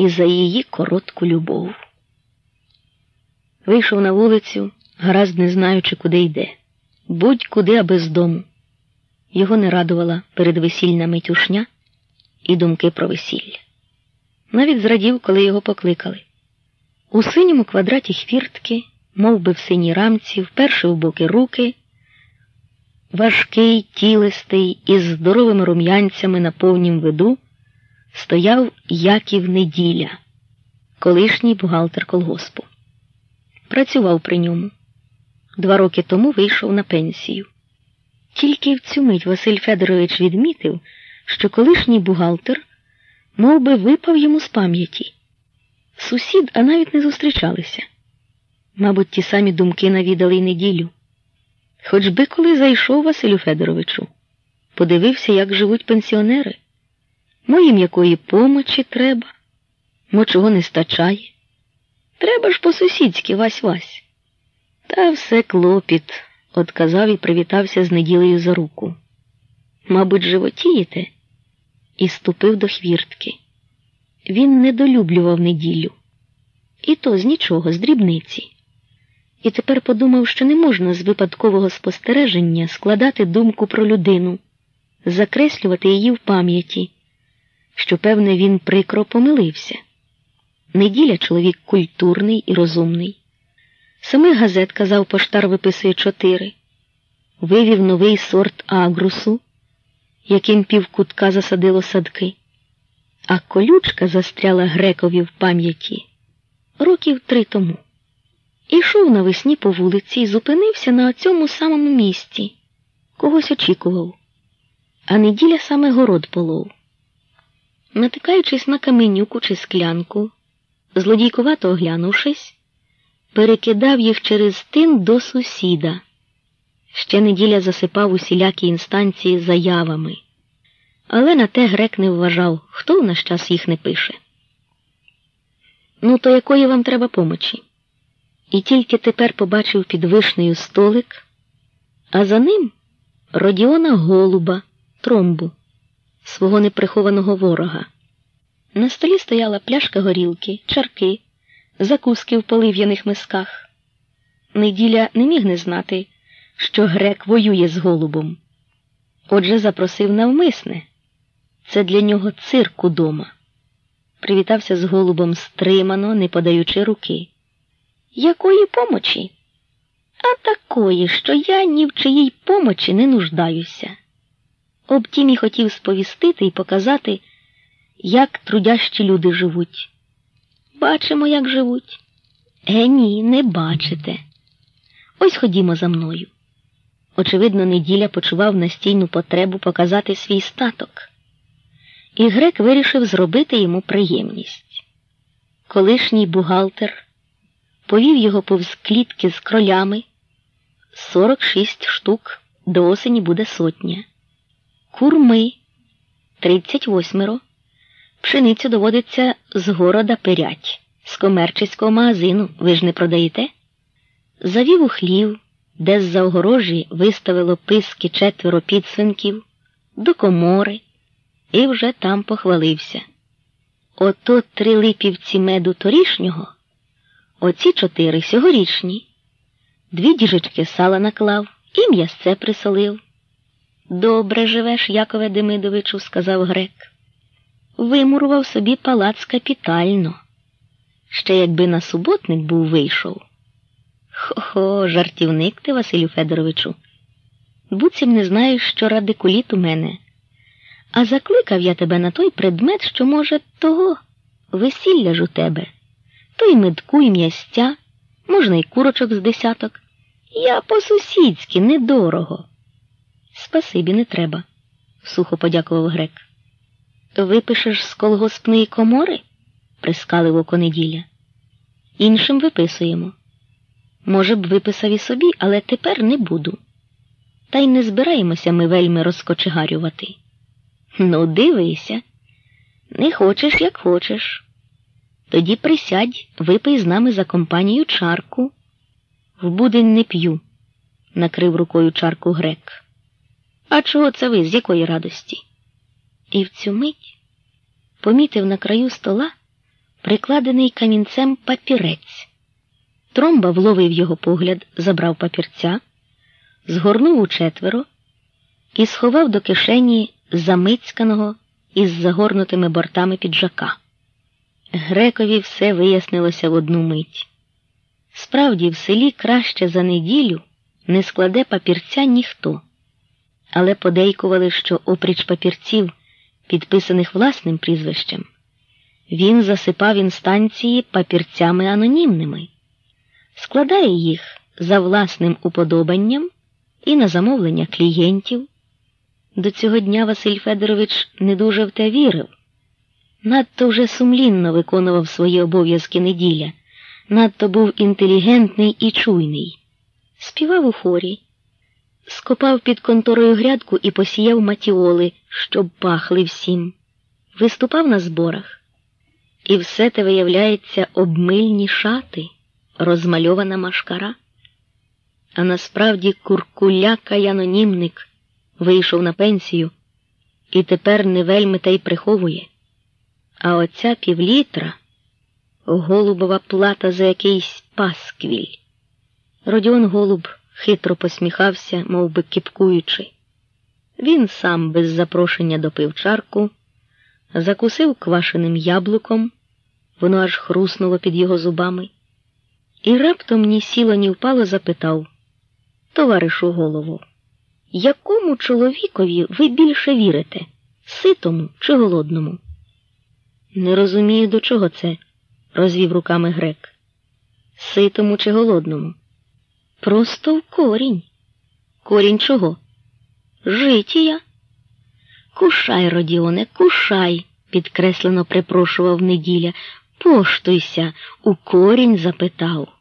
і за її коротку любов. Вийшов на вулицю, гаразд не знаючи, куди йде, будь-куди, аби з дому. Його не радувала передвесільна метюшня і думки про весілля. Навіть зрадів, коли його покликали. У синьому квадраті хвіртки, мов би в синій рамці, вперше в боки руки, важкий, тілистий, із здоровими рум'янцями на повнім виду, стояв Яків Неділя, колишній бухгалтер колгоспу. Працював при ньому. Два роки тому вийшов на пенсію. Тільки в цю мить Василь Федорович відмітив, що колишній бухгалтер мов би, випав йому з пам'яті. Сусід, а навіть не зустрічалися. Мабуть, ті самі думки навідали й неділю. Хоч би коли зайшов Василю Федоровичу, подивився, як живуть пенсіонери. Мо їм якої помочі треба, мо чого не стачає. Треба ж по-сусідськи вась вась. Та все клопіт, отказав і привітався з неділею за руку. Мабуть, животієте? І ступив до хвіртки. Він недолюблював неділю. І то з нічого, з дрібниці. І тепер подумав, що не можна з випадкового спостереження складати думку про людину, закреслювати її в пам'яті, що, певне, він прикро помилився. Неділя чоловік культурний і розумний. Самих газет, казав, поштар виписує чотири, вивів новий сорт агрусу, яким півкутка засадило садки, а колючка застряла грекові в пам'яті років три тому. Ішов навесні по вулиці і зупинився на цьому самому місці, когось очікував, а неділя саме город полов. Натикаючись на каменюку чи склянку, злодійкувато оглянувшись, перекидав їх через тин до сусіда. Ще неділя засипав усілякі інстанції заявами, але на те грек не вважав, хто в наш час їх не пише. Ну, то якої вам треба помочі? І тільки тепер побачив під вишнею столик, а за ним Родіона Голуба, тромбу, свого неприхованого ворога. На столі стояла пляшка горілки, чарки, закуски в полив'яних мисках. Неділя не міг не знати, що грек воює з голубом. Отже, запросив навмисне. Це для нього цирк удома. Привітався з голубом стримано, не подаючи руки. Якої помочі? А такої, що я ні в чиїй помочі не нуждаюся. Обтім і хотів сповістити і показати, як трудящі люди живуть. Бачимо, як живуть. Е, ні, не бачите. Ось ходімо за мною. Очевидно, неділя почував настійну потребу показати свій статок, і грек вирішив зробити йому приємність. Колишній бухгалтер повів його повз клітки з кролями 46 штук, до осені буде сотня, курми 38. Пшеницю доводиться з города пирять, з комерчеського магазину, ви ж не продаєте? Завів у хлів де з-за огорожі виставило писки четверо підсвинків, до комори, і вже там похвалився. Ото три липівці меду торішнього, оці чотири сьогорічні, дві діжечки сала наклав і м'ясце присолив. Добре живеш, Якове Демидовичу, сказав грек. Вимурував собі палац капітально. Ще якби на суботник був вийшов. Хо-хо, жартівник ти, Василю Федоровичу. Буцім не знаєш, що радикуліт у мене. А закликав я тебе на той предмет, що, може, того весілля ж у тебе, то й медку, і м'ястя, можна й курочок з десяток. Я по-сусідськи недорого. Спасибі, не треба, сухо подякував грек. Випишеш з колгоспної комори? прискалив око неділя. Іншим виписуємо. Може б, виписав і собі, але тепер не буду. Та й не збираємося ми вельми розкочегарювати. Ну, дивися, не хочеш, як хочеш. Тоді присядь, випий з нами за компанію чарку. В будень не п'ю, накрив рукою чарку грек. А чого це ви, з якої радості? І в цю мить помітив на краю стола прикладений камінцем папірець. Тромба вловив його погляд, забрав папірця, згорнув у четверо і сховав до кишені замицьканого із загорнутими бортами піджака. Грекові все вияснилося в одну мить. Справді, в селі краще за неділю не складе папірця ніхто, але подейкували, що опріч папірців, підписаних власним прізвищем, він засипав інстанції папірцями анонімними, складає їх за власним уподобанням і на замовлення клієнтів. До цього дня Василь Федорович не дуже в те вірив. Надто вже сумлінно виконував свої обов'язки неділя, надто був інтелігентний і чуйний. Співав у хорі, скопав під конторою грядку і посіяв матіоли, щоб пахли всім, виступав на зборах. І все те виявляється обмильні шати, розмальована машкара. А насправді куркуляка й анонімник вийшов на пенсію і тепер не вельми та й приховує. А оця півлітра голубова плата за якийсь пасквіль. Родіон Голуб хитро посміхався, мов би кіпкуючи. Він сам без запрошення допив чарку, закусив квашеним яблуком, воно аж хруснуло під його зубами, і раптом ні сіло, ні впало запитав Товаришу голову, якому чоловікові ви більше вірите, ситому чи голодному? Не розумію, до чого це, розвів руками грек. Ситому чи голодному? Просто в корінь. Корінь чого? Житія. Кушай, Родіоне, кушай, підкреслено припрошував неділя. Поштуйся, у корінь запитав.